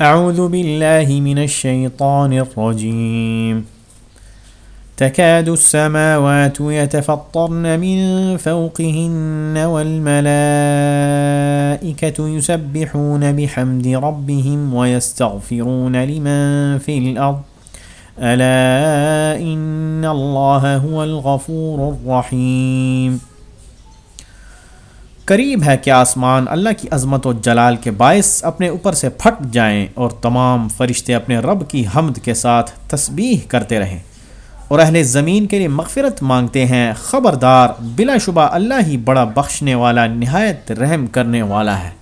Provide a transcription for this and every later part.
أعوذ بالله من الشيطان الرجيم. تكاد السماوات يتفطرن من فوقهن والملائكة يسبحون بحمد ربهم ويستغفرون لمن في الأرض. ألا إن الله هو الغفور الرحيم. قریب ہے کہ آسمان اللہ کی عظمت و جلال کے باعث اپنے اوپر سے پھٹ جائیں اور تمام فرشتے اپنے رب کی حمد کے ساتھ تسبیح کرتے رہیں۔ اور اہل زمین کے لیے مغفرت مانگتے ہیں، خبردار، بلا شبہ اللہ ہی بڑا بخشنے والا، نہایت رحم کرنے والا ہے۔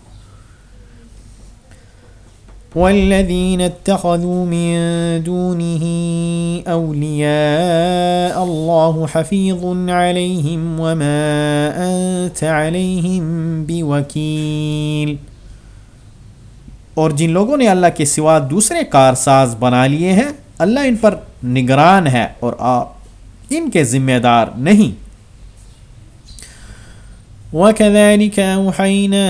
والذين اتخذوا من دونه أولياء الله حفيظ عليهم وما أنت عليهم بوكيل۔ اور جن لوگوں نے اللہ کے سوا دوسرے کارساز بنا لیے ہیں، اللہ ان پر نگران ہے اور آپ ان کے ذمہ دار نہیں۔ وكذلك أوحينا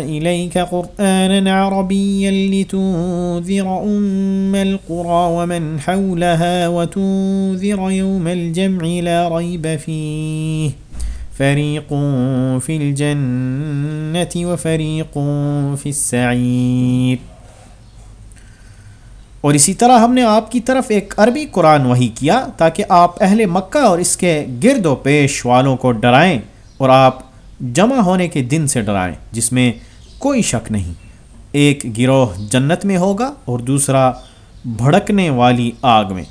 إليك قرآنا عربيا لتنذر أم القرى ومن حولها وتنذر يوم الجمع لا ريب فيه فريق في الجنة وفريق في السعير اور اسی طرح ہم نے آپ کی طرف ایک عربی قرآن وہی کیا تاکہ آپ اہل مکہ اور اس کے گرد و پیش والوں کو ڈرائیں۔ اور آپ جمع ہونے کے دن سے ڈرائیں، جس میں کوئی شک نہیں۔ ایک گروہ جنت میں ہوگا اور دوسرا بھڑکنے والی آگ میں۔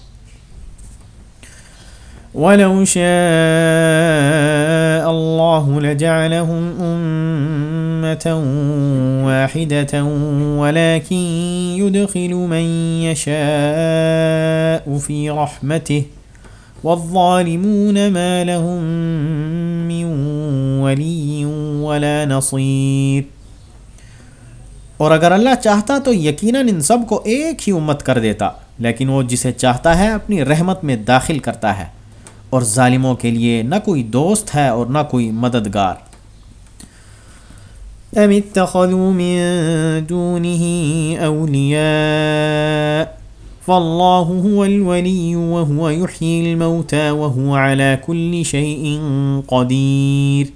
وَلَوْ شَاءَ اللَّهُ لَجَعَلَهُمْ أُمَّةً وَاحِدَةً وَلَكِنْ يُدْخِلُ مَنْ يَشَاءُ فِي رَحْمَتِهِ والظالمون ما لهم من ولي ولا نصير۔ اور اگر اللہ چاہتا تو یقیناً ان سب کو ایک ہی امت کر دیتا، لیکن وہ جسے چاہتا ہے اپنی رحمت میں داخل کرتا ہے۔ اور ظالموں کے لیے نہ کوئی دوست ہے اور نہ کوئی مددگار۔ ام اتخذوا من دونه اولیاء۔ فاللہ هو الولی وهو يحيي الموتى وهو على كل شيء قدیر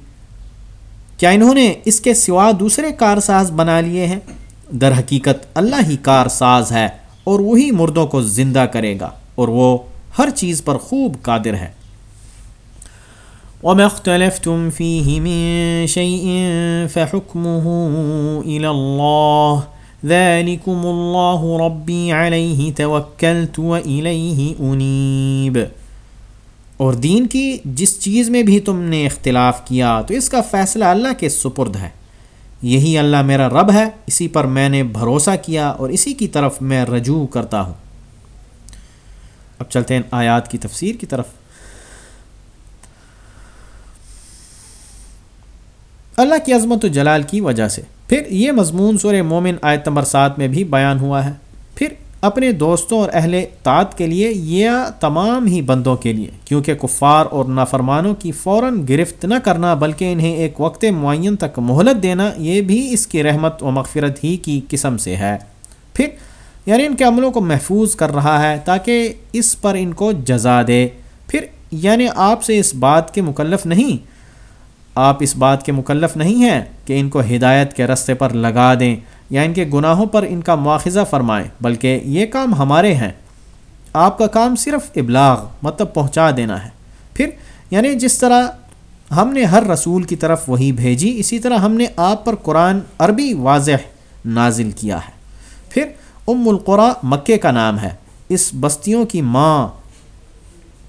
کیا انہوں نے اس کے سوا دوسرے کارساز بنا لیے ہیں؟ در حقیقت اللہ ہی کارساز ہے اور وہی مردوں کو زندہ کرے گا اور وہ ہر چیز پر خوب قادر ہے وما اختلفتم فيه من شيء فحكمه إلى الله ذلكم الله ربي عليه توكلت وإليه أنيب۔ اور دین کی جس چیز میں بھی تم نے اختلاف کیا، تو اس کا فیصلہ اللہ کے سپرد ہے۔ یہی اللہ میرا رب ہے، اسی پر میں نے بھروسہ کیا اور اسی کی طرف میں رجوع کرتا ہوں۔ اب چلتے ہیں آیات کی تفسیر کی طرف۔ اللہ کی عظمت و جلال کی وجہ سے۔ پھر یہ مضمون سور مومن آیت نمبر سات میں بھی بیان ہوا ہے۔ پھر اپنے دوستوں اور اہل تعت کے لیے یا تمام ہی بندوں کے لیے، کیونکہ کفار اور نافرمانوں کی فوراً گرفت نہ کرنا، بلکہ انہیں ایک وقت معین تک مہلت دینا، یہ بھی اس کی رحمت و مغفرت ہی کی قسم سے ہے۔ پھر یعنی ان کے عملوں کو محفوظ کر رہا ہے تاکہ اس پر ان کو جزا دے۔ پھر یعنی آپ سے اس بات کے مکلف نہیں آپ اس بات کے مکلف نہیں ہیں کہ ان کو ہدایت کے رستے پر لگا دیں یا ان کے گناہوں پر ان کا مواخذہ فرمائیں، بلکہ یہ کام ہمارے ہیں۔ آپ کا کام صرف ابلاغ مطلب پہنچا دینا ہے۔ پھر یعنی جس طرح ہم نے ہر رسول کی طرف وہی بھیجی، اسی طرح ہم نے آپ پر قرآن عربی واضح نازل کیا ہے۔ پھر، ام القرا مکے کا نام ہے۔ اس بستیوں کی ماں،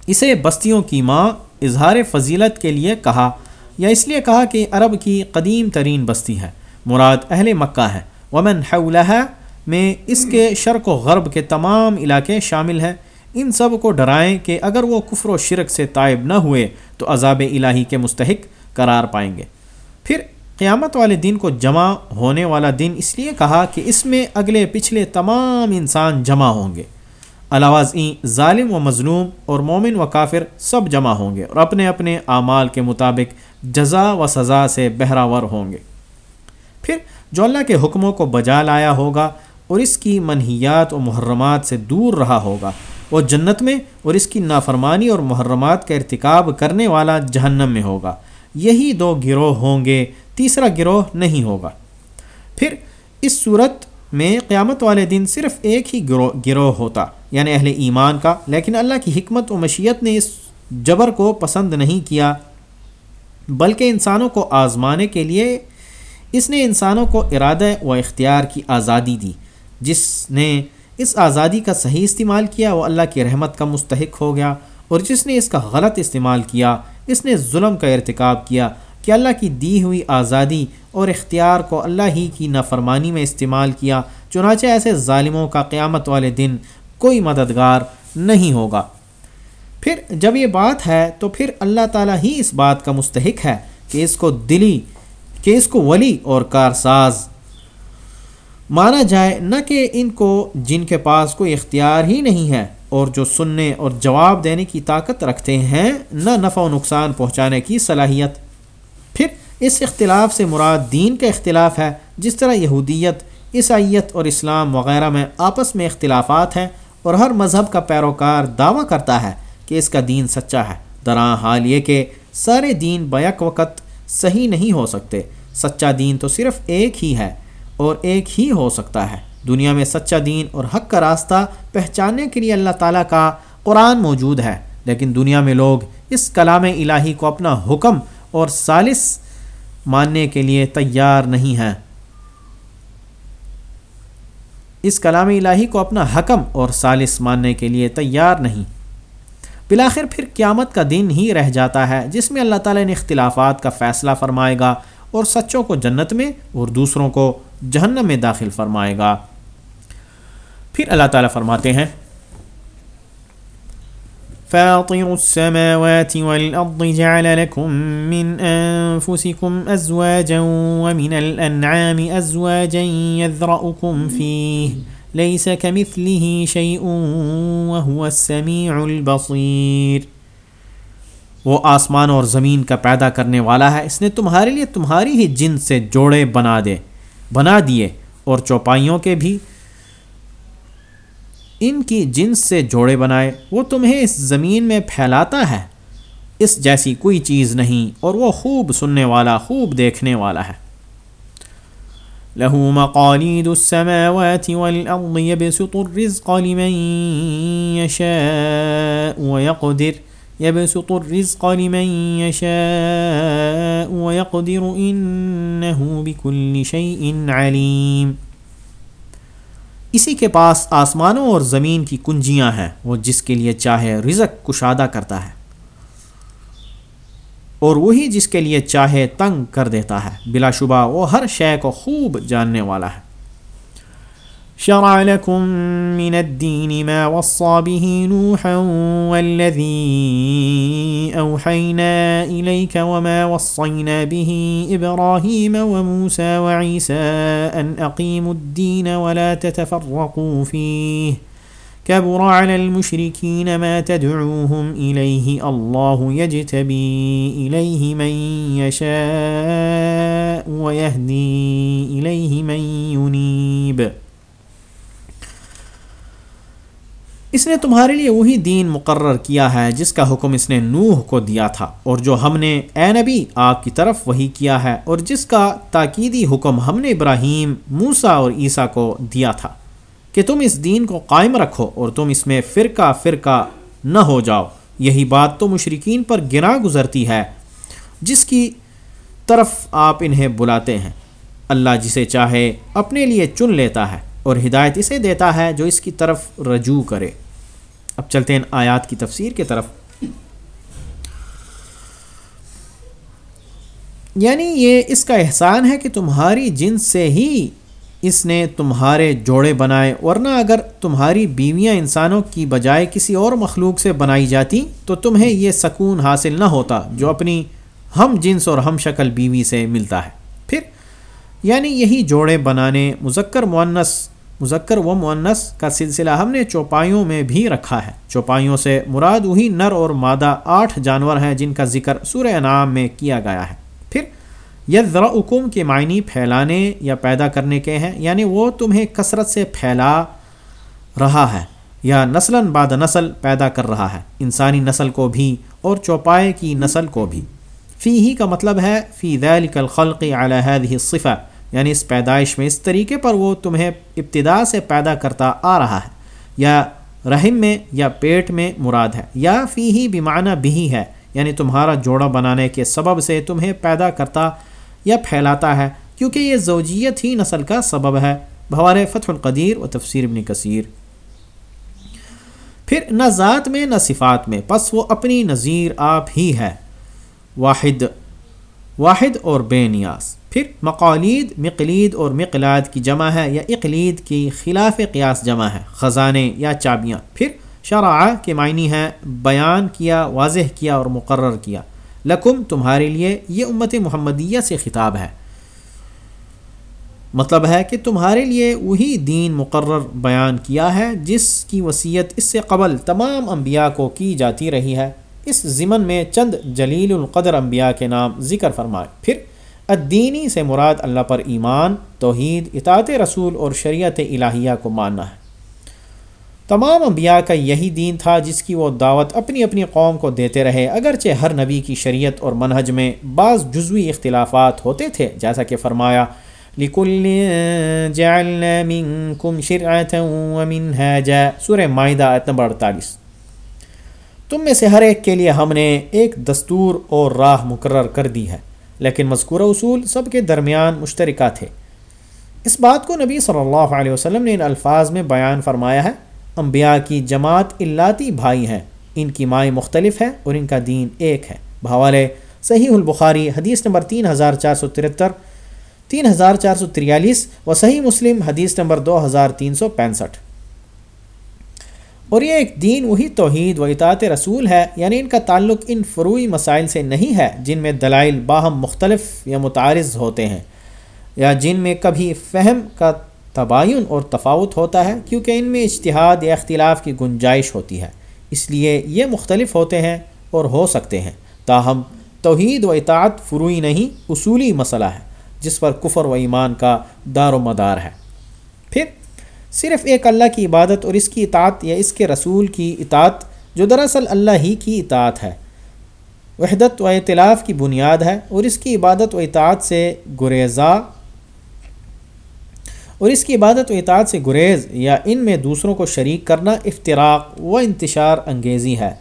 اسے بستیوں کی ماں اظہار فضیلت کے لیے کہا یا اس لیے کہا کہ عرب کی قدیم ترین بستی ہے۔ مراد اہل مکہ ہے۔ ومن حولہ میں اس کے شرق و غرب کے تمام علاقے شامل ہیں۔ ان سب کو ڈرائیں کہ اگر وہ کفر و شرک سے طائب نہ ہوئے، تو عذاب الہی کے مستحق قرار پائیں گے۔ پھر قیامت والے دن کو جمع ہونے والا دن اس لیے کہا کہ اس میں اگلے پچھلے تمام انسان جمع ہوں گے۔ علاوہ ظالم و مظلوم اور مومن و کافر سب جمع ہوں گے اور اپنے اپنے اعمال کے مطابق جزا و سزا سے بہراور ہوں گے۔ پھر جو اللہ کے حکموں کو بجا لایا ہوگا اور اس کی منحیات و محرمات سے دور رہا ہوگا، وہ جنت میں اور اس کی نافرمانی اور محرمات کا ارتکاب کرنے والا جہنم میں ہوگا۔ یہی دو گروہ ہوں گے، تیسرا گروہ نہیں ہوگا۔ پھر اس صورت میں قیامت والے دن صرف ایک ہی گروہ گروہ ہوتا یعنی اہل ایمان کا، لیکن اللہ کی حکمت و مشیت نے اس جبر کو پسند نہیں کیا۔ بلکہ انسانوں کو آزمانے کے لیے اس نے انسانوں کو ارادہ و اختیار کی آزادی دی، جس نے اس آزادی کا صحیح استعمال کیا، وہ اللہ کی رحمت کا مستحق ہو گیا اور جس نے اس کا غلط استعمال کیا، اس نے ظلم کا ارتکاب کیا کہ اللہ کی دی ہوئی آزادی اور اختیار کو اللہ ہی کی نافرمانی میں استعمال کیا، چنانچہ ایسے ظالموں کا قیامت والے دن کوئی مددگار نہیں ہوگا۔ پھر جب یہ بات ہے تو پھر اللہ تعالیٰ ہی اس بات کا مستحق ہے کہ اس کو دلی، کہ اس کو ولی اور کارساز مانا جائے، نہ کہ ان کو جن کے پاس کوئی اختیار ہی نہیں ہے اور جو سننے اور جواب دینے کی طاقت رکھتے ہیں، نہ نفع و نقصان پہنچانے کی صلاحیت۔ پھر اس اختلاف سے مراد دین کا اختلاف ہے، جس طرح یہودیت، عیسائیت اور اسلام وغیرہ میں آپس میں اختلافات ہیں اور ہر مذہب کا پیروکار دعویٰ کرتا ہے۔ کہ اس کا دین سچا ہے۔ درا حال یہ کہ سارے دین بیک وقت صحیح نہیں ہو سکتے۔ سچا دین تو صرف ایک ہی ہے اور ایک ہی ہو سکتا ہے۔ دنیا میں سچا دین اور حق کا راستہ پہچاننے کے لیے اللہ تعالیٰ کا قرآن موجود ہے۔ لیکن دنیا میں لوگ اس کلام الہی کو اپنا حکم اور سالس ماننے کے لیے تیار نہیں ہیں۔ اس کلام الہی کو اپنا حکم اور سالس ماننے کے لیے تیار نہیں۔ بلاخر پھر قیامت کا دن ہی رہ جاتا ہے، جس میں اللہ تعالیٰ نے اختلافات کا فیصلہ فرمائے گا اور سچوں کو جنت میں اور دوسروں کو جہنم میں داخل فرمائے گا۔ پھر اللہ تعالیٰ فرماتے ہیں، فاطر السماوات والأرض جعل لكم من أنفسكم أزواجا ومن الأنعام أزواجا يذرأكم فيه ليس كمثله شيء وهو السميع البصير۔ وہ آسمان اور زمین کا پیدا کرنے والا ہے۔ اس نے تمہارے لیے تمہاری ہی جن سے جوڑے بنا دے، بنا دیے اور چوپائیوں کے بھی۔ ان کی جنس سے جوڑے بنائے، وہ تمہیں اس زمین میں پھیلاتا ہے۔ اس جیسی کوئی چیز نہیں اور وہ خوب سننے والا، خوب دیکھنے والا ہے۔ له مقاليد السماوات والأرض، يبسط الرزق لمن يشاء ويقدر، يبسط الرزق لمن يشاء ويقدر، إنه بكل شيء عليم۔ اسی کے پاس آسمانوں اور زمین کی کنجیاں ہیں، وہ جس کے لیے چاہے رزق کشادہ کرتا ہے۔ اور وہی جس کے لیے چاہے تنگ کر دیتا ہے۔ بلا شبہ وہ ہر شے کو خوب جاننے والا ہے۔ شرع لكم من الدين ما وصى به نوحا والذي أوحينا إليك وما وصينا به إبراهيم وموسى وعيسى أن أقيموا الدين ولا تتفرقوا فيه كبر على المشركين ما تدعوهم إليه. الله يجتبي إليه من يشاء ويهدي إليه من ينيب. اس نے تمہارے لیے وہی دین مقرر کیا ہے جس کا حکم اس نے نوح کو دیا تھا، اور جو ہم نے اے نبی آپ کی طرف وہی کیا ہے، اور جس کا تاکیدی حکم ہم نے ابراہیم موسا اور عیسیٰ کو دیا تھا۔ کہ تم اس دین کو قائم رکھو اور تم اس میں فرقہ فرقہ نہ ہو جاؤ۔ یہی بات تو مشرقین پر گنا گزرتی ہے، جس کی طرف آپ انہیں بلاتے ہیں۔ اللہ جسے چاہے اپنے لیے چن لیتا ہے اور ہدایت اسے دیتا ہے جو اس کی طرف رجوع کرے۔ اب چلتے ہیں آیات کی تفسیر کی طرف۔ یعنی یہ اس کا احسان ہے کہ تمہاری جنس سے ہی اس نے تمہارے جوڑے بنائے، ورنہ اگر تمہاری بیویاں انسانوں کی بجائے کسی اور مخلوق سے بنائی جاتی تو تمہیں یہ سکون حاصل نہ ہوتا جو اپنی ہم جنس اور ہم شکل بیوی سے ملتا ہے۔ پھر یعنی یہی جوڑے بنانے مذکر معنس مذکر و معنس کا سلسلہ ہم نے چوپائیوں میں بھی رکھا ہے۔ چوپائیوں سے مراد وہی نر اور مادہ آٹھ جانور ہیں جن کا ذکر سورہ انعام میں کیا گیا ہے۔ پھر یذرعکم کے معنی پھیلانے یا پیدا کرنے کے ہیں یعنی وہ تمہیں کثرت سے پھیلا رہا ہے، یا نسل بعد نسل پیدا کر رہا ہے، انسانی نسل کو بھی اور چوپائے کی نسل کو بھی۔ فی ہی کا مطلب ہے، فی ذلک الخلق علی هذه الصفہ یعنی اس پیدائش میں، اس طریقے پر وہ تمہیں ابتدا سے پیدا کرتا آ رہا ہے، یا رحم میں، یا پیٹ میں مراد ہے۔ یا فی ہی بیمانہ بھی ہے یعنی تمہارا جوڑا بنانے کے سبب سے تمہیں پیدا کرتا یا پھیلاتا ہے، کیونکہ یہ زوجیت ہی نسل کا سبب ہے۔ بھوار فتح القدیر و تفسیر ابن کثیر۔ پھر نہ ذات میں نہ صفات میں، پس وہ اپنی نظیر آپ ہی ہے۔ واحد واحد اور بے نیاز۔ پھر مقالید، مقلید اور مقلاد کی جمع ہے یا اقلید کی خلاف قیاس جمع ہے، خزانے یا چابیاں۔ پھر شرع کے معنی ہے بیان کیا، واضح کیا اور مقرر کیا۔ لکم، تمہارے لیے یہ امت محمدیہ سے خطاب ہے۔ مطلب ہے کہ تمہارے لیے وہی دین مقرر بیان کیا ہے، جس کی وصیت اس سے قبل تمام انبیاء کو کی جاتی رہی ہے۔ اس ضمن میں چند جلیل القدر انبیاء کے نام ذکر فرمائے۔ پھر، الدینی سے مراد اللہ پر ایمان، توحید، اطاعت رسول اور شریعت الہیہ کو ماننا ہے۔ تمام انبیاء کا یہی دین تھا جس کی وہ دعوت اپنی اپنی قوم کو دیتے رہے، اگرچہ ہر نبی کی شریعت اور منہج میں بعض جزوی اختلافات ہوتے تھے، جیسا کہ فرمایا، لِكُلِّ جَعَلْنَا مِنْكُمْ شِرْعَةً وَمِنْهَاجًا۔ سورہ معاہدہ آیت نمبر 48 تم میں سے ہر ایک کے لیے ہم نے ایک دستور اور راہ مقرر کر دی ہے، لیکن مذکورہ اصول سب کے درمیان مشترکہ تھے۔ اس بات کو نبی صلی اللہ علیہ وسلم نے ان الفاظ میں بیان فرمایا ہے۔ انبیاء کی جماعت اللاتی بھائی ہیں۔ ان کی مائیں مختلف ہیں اور ان کا دین ایک ہے۔ بھوالے صحیح البخاری حدیث نمبر تین ہزار چار سو ترہتر، تین ہزار چار سو تریالیس و صحیح مسلم حدیث نمبر دو ہزار تین سو پینسٹھ۔ اور یہ ایک دین، وہی توحید و اطاعت رسول ہے یعنی ان کا تعلق ان فروئی مسائل سے نہیں ہے جن میں دلائل باہم مختلف یا متعارض ہوتے ہیں، یا جن میں کبھی فہم کا تباین اور تفاوت ہوتا ہے کیونکہ ان میں اجتہاد یا اختلاف کی گنجائش ہوتی ہے۔ اس لیے یہ مختلف ہوتے ہیں اور ہو سکتے ہیں۔ تاہم، توحید و اطاعت فروئی نہیں، اصولی مسئلہ ہے، جس پر کفر و ایمان کا دار و مدار ہے۔ پھر، صرف ایک اللہ کی عبادت اور اس کی اطاعت یا اس کے رسول کی اطاعت، جو دراصل اللہ ہی کی اطاعت ہے۔ وحدت و اطلاف کی بنیاد ہے اور اس کی عبادت و اطاعت سے گریزا اور اس کی عبادت و اطاعت سے گریز یا ان میں دوسروں کو شریک کرنا افتراق و انتشار انگیزی ہے،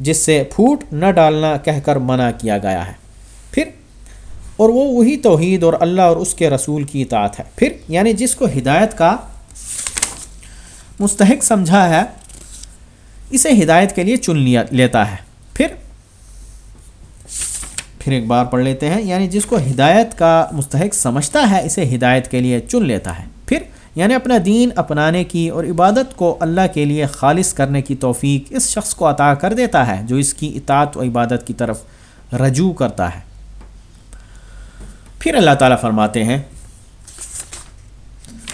جس سے پھوٹ نہ ڈالنا کہہ کر منع کیا گیا ہے۔ پھر، اور وہ وہی توحید اور اللہ اور اس کے رسول کی اطاعت ہے۔ پھر یعنی جس کو ہدایت کا مستحق سمجھا ہے، اسے ہدایت کے لیے چن لیا، لیتا ہے۔ پھر پھر ایک بار پڑھ لیتے ہیں یعنی جس کو ہدایت کا مستحق سمجھتا ہے، اسے ہدایت کے لیے چن لیتا ہے۔ پھر یعنی اپنا دین اپنانے کی اور عبادت کو اللہ کے لیے خالص کرنے کی توفیق اس شخص کو عطا کر دیتا ہے، جو اس کی اطاعت و عبادت کی طرف رجوع کرتا ہے۔ پھر اللہ تعالیٰ فرماتے ہیں،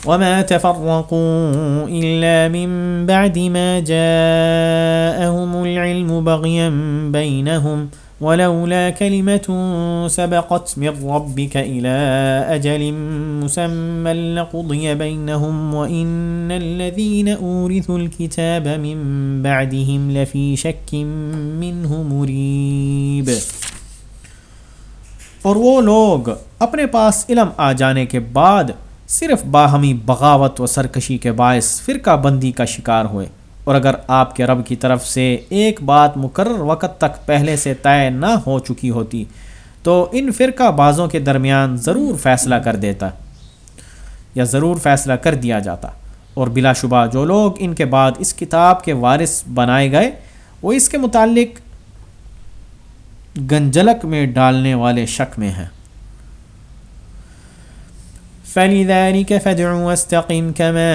وما تفرقوا إلا من بعد ما جاءهم العلم بغيا بينهم ولولا كلمة سبقت من ربك إلى أجل مسمى لقضي بينهم وإن الذين أورثوا الكتاب من بعدهم لفي شك منه مريب. اور وہ لوگ اپنے پاس علم آ جانے کے بعد صرف باہمی بغاوت و سرکشی کے باعث فرقہ بندی کا شکار ہوئے۔ اور اگر آپ کے رب کی طرف سے ایک بات مقرر وقت تک پہلے سے طے نہ ہو چکی ہوتی، تو ان فرقہ بازوں کے درمیان ضرور فیصلہ کر دیتا یا ضرور فیصلہ کر دیا جاتا۔ اور بلا شبہ جو لوگ ان کے بعد اس کتاب کے وارث بنائے گئے، وہ اس کے متعلق گنجلک میں ڈالنے والے شک میں ہیں۔ فلذلك فادع واستقم كما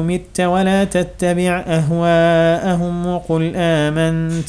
أمت ولا تتبع أهواءهم وقل آمنت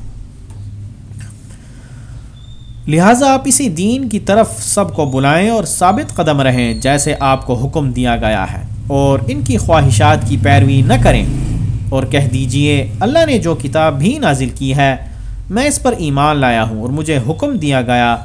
لہٰذا آپ اسی دین کی طرف سب کو بلائیں اور ثابت قدم رہیں جیسے آپ کو حکم دیا گیا ہے اور ان کی خواہشات کی پیروی نہ کریں اور کہہ دیجیے، اللہ نے جو کتاب بھی نازل کی ہے، میں اس پر ایمان لایا ہوں اور مجھے حکم دیا گیا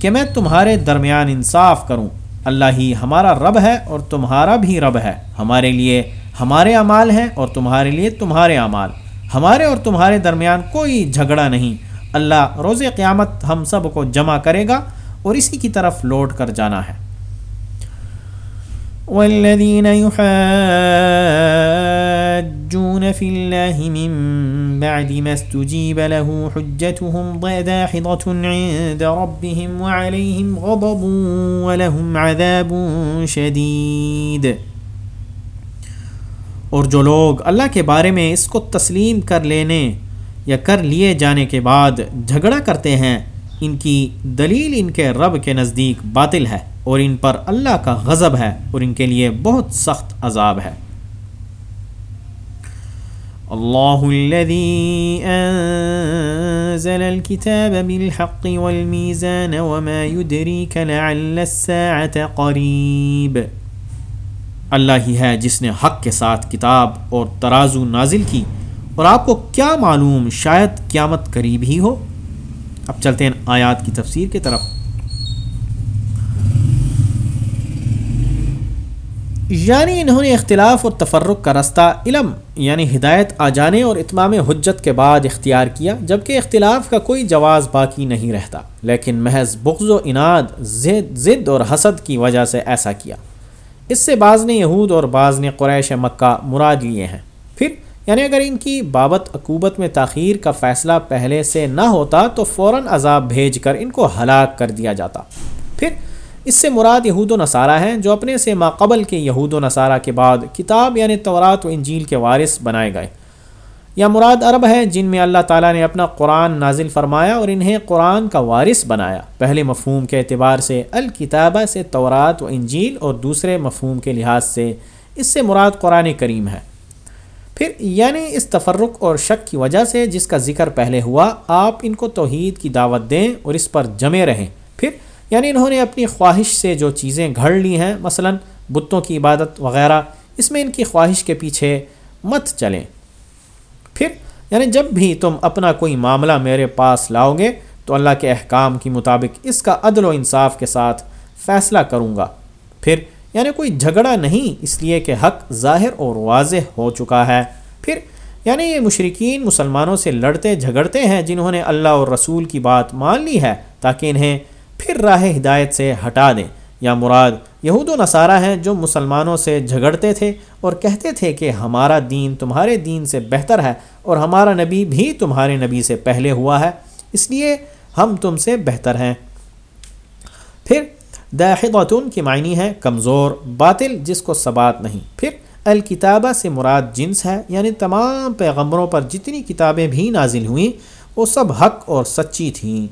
کہ میں تمہارے درمیان انصاف کروں۔ اللہ ہی ہمارا رب ہے اور تمہارا بھی رب ہے۔ ہمارے لیے ہمارے اعمال ہیں اور تمہارے لیے تمہارے اعمال۔ ہمارے اور تمہارے درمیان کوئی جھگڑا نہیں۔ اللہ روز قیامت ہم سب کو جمع کرے گا اور اسی کی طرف لوٹ کر جانا ہے۔ والذين يحاجون في الله من بعد ما استجيب له حجتهم داحضة عند ربهم وعليهم غضب ولهم عذاب شديد۔ اور جو لوگ اللہ کے بارے میں اس کو تسلیم کر لینے یا کر لیے جانے کے بعد جھگڑا کرتے ہیں، ان کی دلیل ان کے رب کے نزدیک باطل ہے اور ان پر اللہ کا غضب ہے اور ان کے لیے بہت سخت عذاب ہے۔ اللہ الذي انزل الكتاب بالحق والميزان وما يدريك لعل الساعة قريب اللہ ہی ہے جس نے حق کے ساتھ کتاب اور ترازو نازل کی۔ اور آپ کو کیا معلوم شاید قیامت قریب ہی ہو؟ اب چلتے ہیں آیات کی تفسیر کی طرف۔ یعنی انہوں نے اختلاف اور تفرق کا رستہ علم یعنی ہدایت آ جانے اور اتمام حجت کے بعد اختیار کیا، جبکہ اختلاف کا کوئی جواز باقی نہیں رہتا۔ لیکن محض بغض و اناد ضد اور حسد کی وجہ سے ایسا کیا۔ اس سے بعض نے یہود اور بعض نے قریش مکہ مراد لیے ہیں۔ پھر یعنی اگر ان کی بابت عقوبت میں تاخیر کا فیصلہ پہلے سے نہ ہوتا تو فوراً عذاب بھیج کر ان کو ہلاک کر دیا جاتا۔ پھر اس سے مراد یہود و نصارہ ہیں جو اپنے سے ماقبل کے یہود و نصارہ کے بعد کتاب یعنی تورات و انجیل کے وارث بنائے گئے۔ یا مراد عرب ہے جن میں اللہ تعالیٰ نے اپنا قرآن نازل فرمایا اور انہیں قرآن کا وارث بنایا۔ پہلے مفہوم کے اعتبار سے الکتابہ سے تورات و انجیل اور دوسرے مفہوم کے لحاظ سے اس سے مراد قرآن کریم ہے۔ پھر یعنی اس تفرق اور شک کی وجہ سے جس کا ذکر پہلے ہوا، آپ ان کو توحید کی دعوت دیں اور اس پر جمے رہیں۔ پھر یعنی انہوں نے اپنی خواہش سے جو چیزیں گھڑ لی ہیں، مثلا بتوں کی عبادت وغیرہ، اس میں ان کی خواہش کے پیچھے مت چلیں۔ پھر یعنی جب بھی تم اپنا کوئی معاملہ میرے پاس لاؤ گے، تو اللہ کے احکام کی مطابق اس کا عدل و انصاف کے ساتھ فیصلہ کروں گا۔ پھر یعنی کوئی جھگڑا نہیں، اس لیے کہ حق ظاہر اور واضح ہو چکا ہے۔ پھر یعنی یہ مشرقین مسلمانوں سے لڑتے جھگڑتے ہیں جنہوں نے اللہ اور رسول کی بات مان لی ہے تاکہ انہیں پھر راہ ہدایت سے ہٹا دیں۔ یا مراد، یہود و نصارہ ہیں جو مسلمانوں سے جھگڑتے تھے اور کہتے تھے کہ ہمارا دین تمہارے دین سے بہتر ہے اور ہمارا نبی بھی تمہارے نبی سے پہلے ہوا ہے، اس لیے ہم تم سے بہتر ہیں۔ پھر داحدتن کی معنی ہے کمزور، باطل، جس کو ثبات نہیں۔ پھر الکتابہ سے مراد جنس ہے یعنی تمام پیغمبروں پر جتنی کتابیں بھی نازل ہوئیں، وہ سب حق اور سچی تھیں۔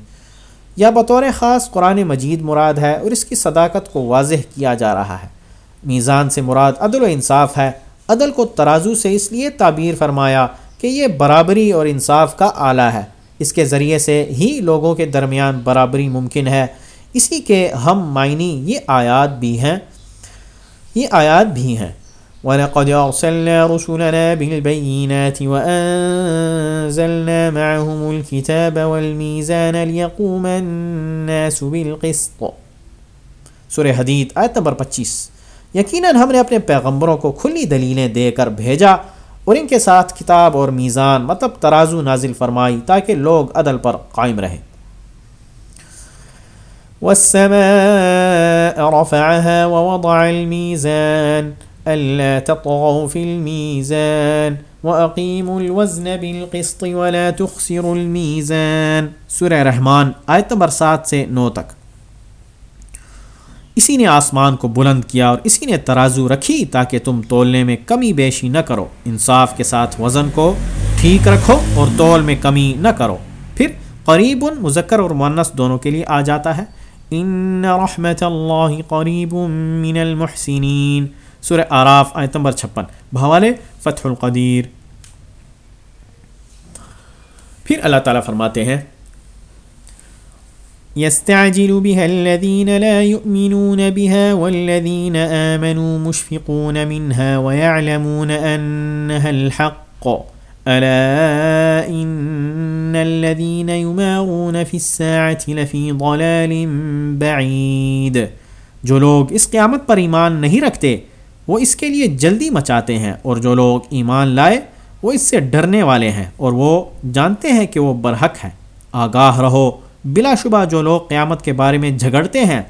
یا بطور خاص قرآن مجید مراد ہے اور اس کی صداقت کو واضح کیا جا رہا ہے۔ میزان سے مراد عدل و انصاف ہے۔ عدل کو ترازو سے اس لیے تعبیر فرمایا کہ یہ برابری اور انصاف کا اعلیٰ ہے۔ اس کے ذریعے سے ہی لوگوں کے درمیان برابری ممکن ہے۔ اسی کے ہم معنی یہ آیات بھی ہیں، یہ آیات بھی ہیں۔ وَلَقَدْ أَرْسَلْنَا رُسُلَنَا بِالْبَيِّنَاتِ وَأَنزَلْنَا مَعَهُمُ الْكِتَابَ وَالْمِيزَانَ لِيَقُومَ النَّاسُ بِالْقِسْطِ۔ سورہ حدید، آیت نمبر پچیس۔ یقیناً ہم نے اپنے پیغمبروں کو کھلی دلیلیں دے کر بھیجا اور ان کے ساتھ کتاب اور میزان مطلب ترازو نازل فرمائی تاکہ لوگ عدل پر قائم رہیں۔ والسماء رفعها ووضع الميزان ألا تطغوا في الميزان وأقيموا الوزن بالقسط ولا تخسروا الميزان. سورہ رحمان آیت نمبر سات سے نو تک۔ اسی نے آسمان کو بلند کیا اور اسی نے ترازو رکھی تاکہ تم تولنے میں کمی بیشی نہ کرو۔ انصاف کے ساتھ وزن کو ٹھیک رکھو اور تول میں کمی نہ کرو۔ پھر قریب مذکر اور مونس دونوں کے لیے آ جاتا ہے۔ ان رحمت اللہ قریب من المحسنین سورہ آراف آیت نمبر چھپن۔ بھوالے فتح القدیر۔ پھر اللہ تعالیٰ فرماتے ہیں، يستعجل بها الذين لا يؤمنون بها والذين آمنوا مشفقون منها ويعلمون أنها الحق۔ ألا إن الذين يمارون في الساعة لفي ضلال بعيد۔ جو لوگ اس قیامت پر ایمان نہیں رکھتے، وہ اس کے لیے جلدی مچاتے ہیں، اور جو لوگ ایمان لائے، وہ اس سے ڈرنے والے ہیں، اور وہ جانتے ہیں کہ وہ برحق ہے آگاہ رہو، بلا شبہ جو لوگ قیامت کے بارے میں جھگڑتے ہیں،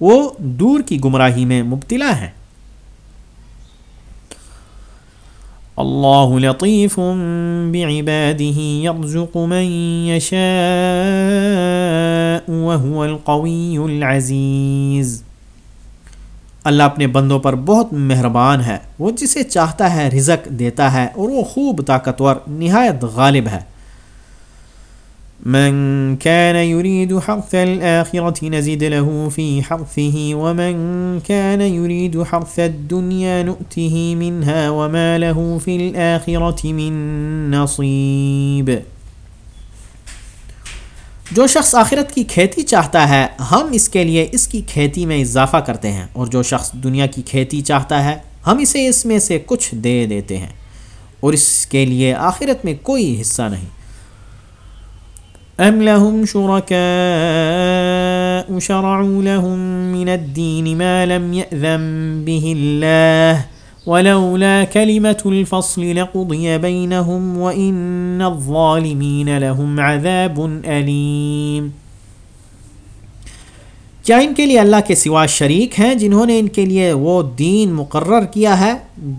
وہ دور کی گمراہی میں مبتلا ہیں۔ اللہ لطیف بعباده يرزق من يشاء وهو القوی العزیز اللہ اپنے بندوں پر بہت مہربان ہے، وہ جسے چاہتا ہے رزق دیتا ہے اور وہ خوب طاقتور، نہایت غالب ہے۔ من كان يريد حرث الآخرة نزد له في حرثه، ومن كان يريد حرث الدنيا نؤته منها وما له في الآخرة من نصيب. جو شخص آخرت کی کھیتی چاہتا ہے، ہم اس کے لیے اس کی کھیتی میں اضافہ کرتے ہیں، اور جو شخص دنیا کی کھیتی چاہتا ہے، ہم اسے اس میں سے کچھ دے دیتے ہیں، اور اس کے لیے آخرت میں کوئی حصہ نہیں۔ أم لهم شركاء شرعوا لهم من الدين ما لم يأذن به الله ولولا كلمة الفصل لقضي بينهم وإن الظالمين لهم عذاب أليم۔ کیا ان کے لیے اللہ کے سوا شریک ہیں جنہوں نے ان کے لیے وہ دین مقرر کیا ہے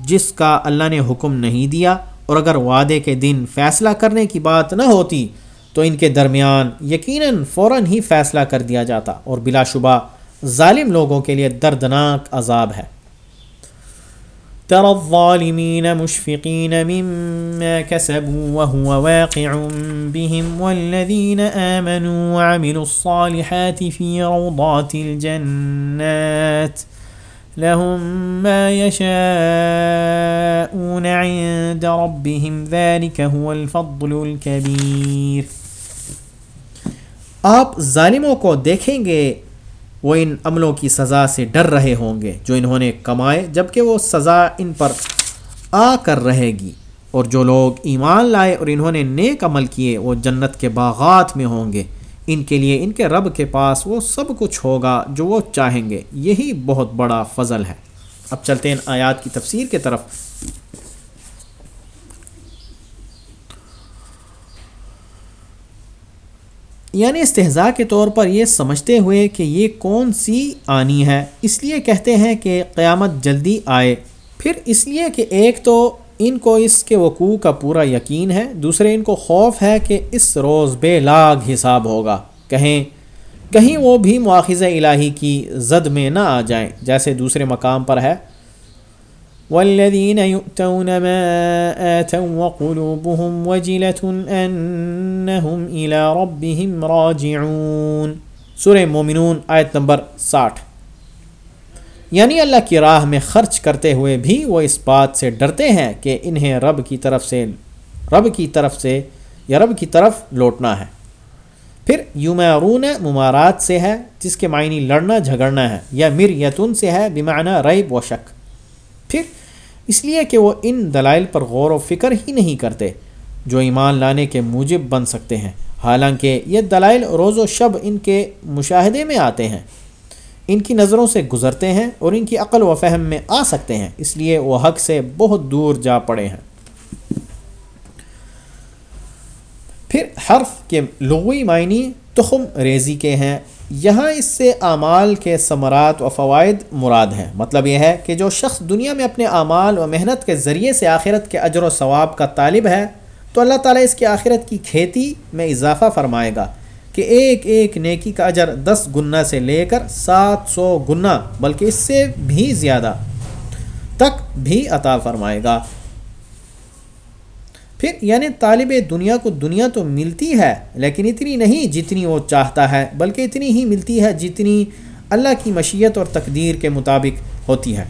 جس کا اللہ نے حکم نہیں دیا؟ اور اگر وعدے کے دن فیصلہ کرنے کی بات نہ ہوتی تو ان کے درمیان یقیناً فوراً ہی فیصلہ کر دیا جاتا اور بلا شبہ ظالم لوگوں کے لیے دردناک عذاب ہے۔ ترى الظالمين مشفقين مما كسبوا وهو واقع بهم والذين آمنوا وعملوا الصالحات في روضات الجنات لهم ما يشاءون عند ربهم ذلك هو الفضل الكبير۔ آپ ظالموں کو دیکھیں گے، وہ ان عملوں کی سزا سے ڈر رہے ہوں گے، جو انہوں نے کمائے جبکہ وہ سزا ان پر آ کر رہے گی۔ اور جو لوگ ایمان لائے اور انہوں نے نیک عمل کیے، وہ جنت کے باغات میں ہوں گے۔ ان کے لیے ان کے رب کے پاس وہ سب کچھ ہوگا جو وہ چاہیں گے۔ یہی بہت بڑا فضل ہے۔ اب چلتے ہیں آیات کی تفسیر کے طرف۔ یعنی استحضاء کے طور پر یہ سمجھتے ہوئے کہ یہ کون سی آنی ہے۔ اس لیے کہتے ہیں کہ قیامت جلدی آئے۔ پھر اس لیے کہ ایک تو ان کو اس کے وقوع کا پورا یقین ہے، دوسرے ان کو خوف ہے کہ اس روز بے لاگ حساب ہوگا۔ کہیں کہیں وہ بھی مواخذ الہی کی زد میں نہ آ جائیں، جیسے دوسرے مقام پر ہے۔ والذين يؤتون ما آتوا وقلوبهم وجلة أنهم إلى ربهم راجعون. سورہ مومنون، آیت نمبر ساٹھ. یعنی اللہ کی راہ میں خرچ کرتے ہوئے بھی وہ اس بات سے ڈرتے ہیں کہ انہیں رب کی طرف سے، رب کی طرف سے یا رب کی طرف لوٹنا ہے۔ پھر یومرون ممارات سے ہے، جس کے معنی لڑنا، جھگڑنا ہے، یا مر سے ہے، بمعنی ریب و شک۔ پھر اس لیے کہ وہ ان دلائل پر غور و فکر ہی نہیں کرتے جو ایمان لانے کے موجب بن سکتے ہیں۔ حالانکہ یہ دلائل روز و شب ان کے مشاہدے میں آتے ہیں۔ ان کی نظروں سے گزرتے ہیں اور ان کی عقل و فہم میں آ سکتے ہیں۔ اس لیے وہ حق سے بہت دور جا پڑے ہیں۔ پھر حرف کے لغوی معنی تخم ریزی کے ہیں۔ یہاں اس سے اعمال کے ثمرات و فوائد مراد ہیں۔ مطلب یہ ہے کہ جو شخص دنیا میں اپنے اعمال و محنت کے ذریعے سے آخرت کے اجر و ثواب کا طالب ہے، تو اللہ تعالیٰ اس کی آخرت کی کھیتی میں اضافہ فرمائے گا کہ ایک ایک نیکی کا اجر دس گنا سے لے کر سات سو گنا، بلکہ اس سے بھی زیادہ تک بھی عطا فرمائے گا۔ پھر یعنی طالب دنیا کو دنیا تو ملتی ہے، لیکن اتنی نہیں جتنی وہ چاہتا ہے، بلکہ اتنی ہی ملتی ہے جتنی اللہ کی مشیت اور تقدیر کے مطابق ہوتی ہے۔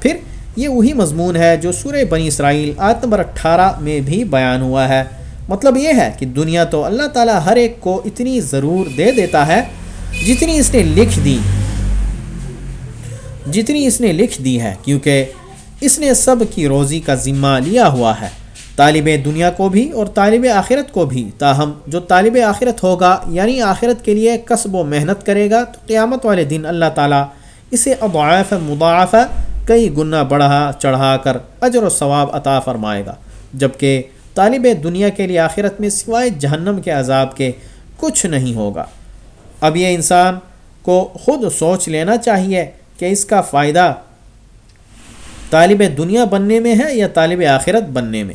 پھر یہ وہی مضمون ہے جو سورہ بنی اسرائیل آیت نمبر اٹھارہ میں بھی بیان ہوا ہے۔ مطلب یہ ہے کہ دنیا تو اللہ تعالیٰ ہر ایک کو اتنی ضرور دے دیتا ہے جتنی اس نے لکھ دی۔ جتنی اس نے لکھ دی ہے، کیونکہ اس نے سب کی روزی کا ذمہ لیا ہوا ہے۔ طالب دنیا کو بھی اور طالب آخرت کو بھی تاہم جو طالب آخرت ہوگا یعنی آخرت کے لیے قصب و محنت کرے گا، تو قیامت والے دن اللہ تعالیٰ اسے اضعاف، مضاعف کئی گنا بڑھا، چڑھا کر اجر و ثواب عطا فرمائے گا۔ جبکہ طالب دنیا کے لیے آخرت میں سوائے جہنم کے عذاب کے کچھ نہیں ہوگا۔ اب یہ انسان کو خود سوچ لینا چاہیے کہ اس کا فائدہ طالب دنیا بننے میں ہے یا طالب آخرت بننے میں۔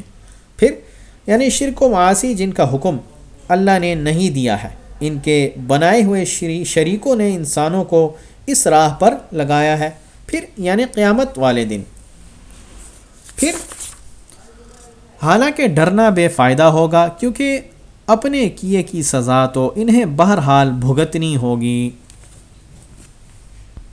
پھر یعنی شرک و معاشی جن کا حکم اللہ نے نہیں دیا ہے، ان کے بنائے ہوئے شریکوں نے انسانوں کو اس راہ پر لگایا ہے، پھر یعنی قیامت والے دن۔ پھر، حالانکہ ڈرنا بے فائدہ ہوگا، کیونکہ اپنے کیے کی سزا تو انہیں بہرحال بھگتنی ہوگی۔